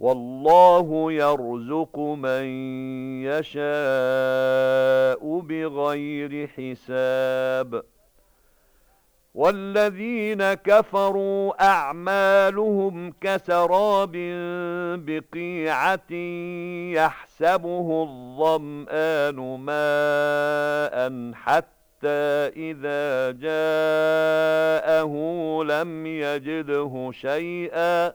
والله يرزق من يشاء بغير حساب. والذين كفروا أعمالهم كسراب بقيعة يحسبه الظمآن ماء حتى إذا جاءه لم يجده شيئا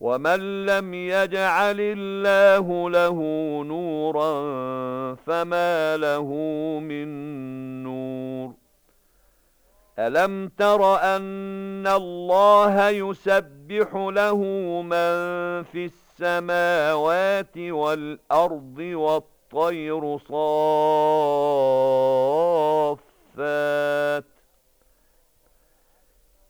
ومن لم يجعل الله له نورا فما له من نور ألم تر أن الله يسبح له من في السماوات والأرض والطير صافات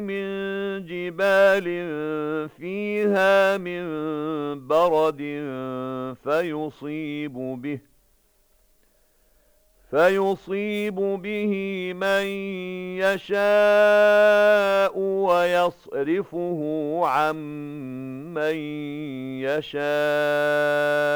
مِن جِبَالٍ فِيهَا مِن بَرَدٍ فَيُصِيبُ بِهِ فَيُصِيبُ بِهِ مَن يَشَاءُ وَيَصْرِفُهُ عَن مَّن يَشَاءُ.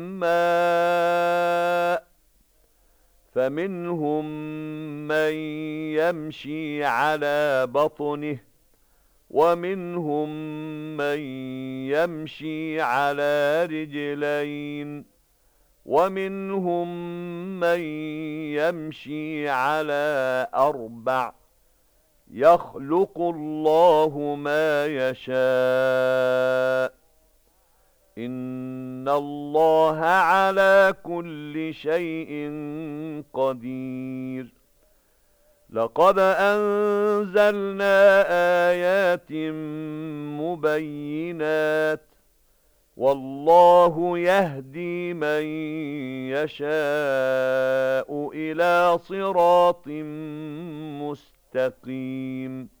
فَمِنْهُم مَّن يَمْشِي عَلَى بَطْنِهِ وَمِنْهُم مَّن يَمْشِي عَلَى رِجْلَيْنِ وَمِنْهُم مَّن يَمْشِي عَلَى أَرْبَعٍ يَخْلُقُ اللَّهُ مَا يَشَاءُ إِنَّ اللَّهَ عَلَى كُلِّ شَيْءٍ قَدِيرٌ لَقَدْ أَنزَلْنَا آيَاتٍ مُبَيِّنَاتٍ وَاللَّهُ يَهْدِي مَن يَشَاءُ إِلَى صِرَاطٍ مُسْتَقِيمٍ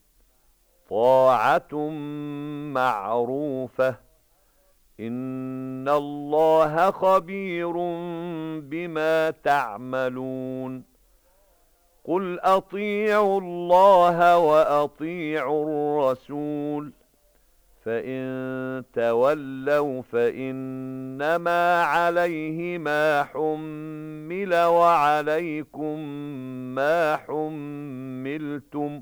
طَاعَةٌ مَّعْرُوفَةٌ. إِنَّ اللَّهَ خَبِيرٌ بِمَا تَعْمَلُونَ. قُلْ أَطِيعُوا اللَّهَ وَأَطِيعُوا الرَّسُولَ. فَإِن تَوَلَّوْا فَإِنَّمَا عَلَيْهِ مَا حُمِّلَ وَعَلَيْكُمْ مَا حُمِّلْتُمْ.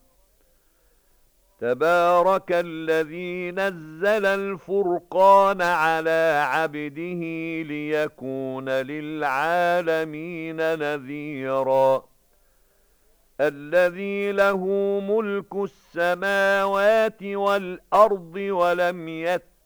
تبارك الذي نزل الفرقان على عبده ليكون للعالمين نذيرا. الذي له ملك السماوات والأرض ولم يتبع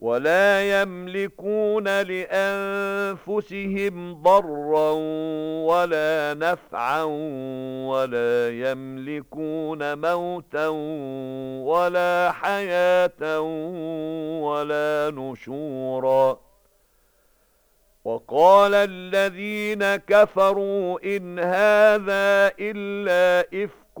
وَلَا يَمْلِكُونَ لِأَنفُسِهِمْ ضَرًّا وَلَا نَفْعًا وَلَا يَمْلِكُونَ مَوْتًا وَلَا حَيَاةً وَلَا نُشُورًا. وَقَالَ الَّذِينَ كَفَرُوا إِنْ هَذَا إِلَّا إِفْكٌ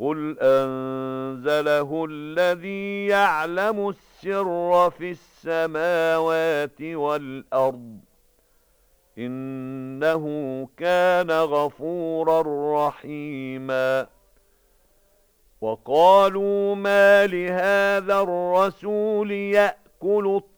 قُلْ أَنزَلَهُ الَّذِي يَعْلَمُ السِّرَّ فِي السَّمَاوَاتِ وَالْأَرْضِ إِنَّهُ كَانَ غَفُورًا رَّحِيمًا وَقَالُوا مَا لِهَذَا الرَّسُولِ يَأْكُلُ الطَّعَامَ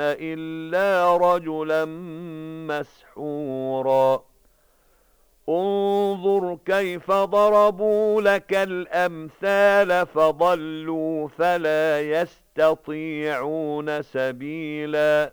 إلا رجلا مسحورا. انظر كيف ضربوا لك الأمثال فضلوا فلا يستطيعون سبيلا.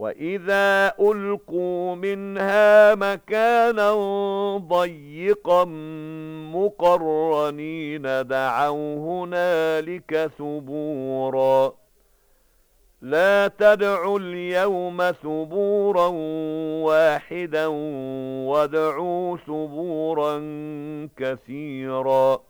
وَإِذَا أُلْقُوا مِنْهَا مَكَانًا ضَيِّقًا مُقَرَّنِينَ دَعَوْا هُنَالِكَ ثُبُورًا لا تدعوا اليوم ثبورا واحدا وادعوا ثبورا كثيرا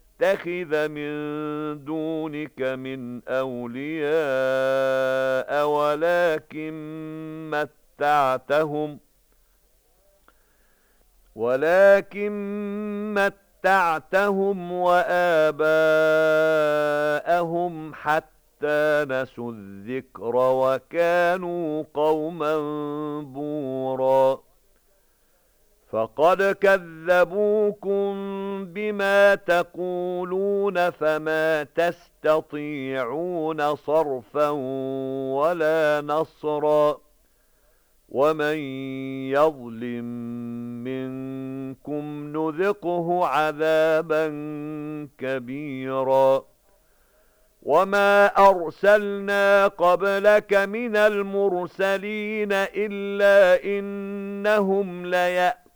نتخذ من دونك من أولياء ولكن متعتهم ولكن متعتهم وآباءهم حَتَّى نَسُوا الذِّكْرَ وَكَانُوا قَوْمًا بُورًا فَقَدْ كَذَّبُوكُم بِمَا تَقُولُونَ فَمَا تَسْتَطِيعُونَ صَرْفًا وَلَا نَصْرًا وَمَن يَظْلِم مِّنكُمْ نُذِقْهُ عَذَابًا كَبِيرًا وَمَا أَرْسَلْنَا قَبْلَكَ مِنَ الْمُرْسَلِينَ إِلَّا إِنَّهُمْ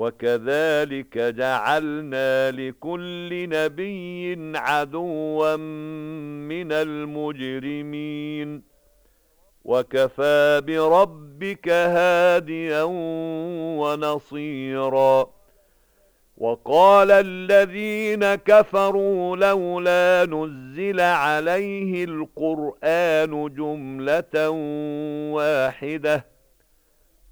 وكذلك جعلنا لكل نبي عدوا من المجرمين. وكفى بربك هاديا ونصيرا. وقال الذين كفروا لولا نزل عليه القرآن جملة واحدة.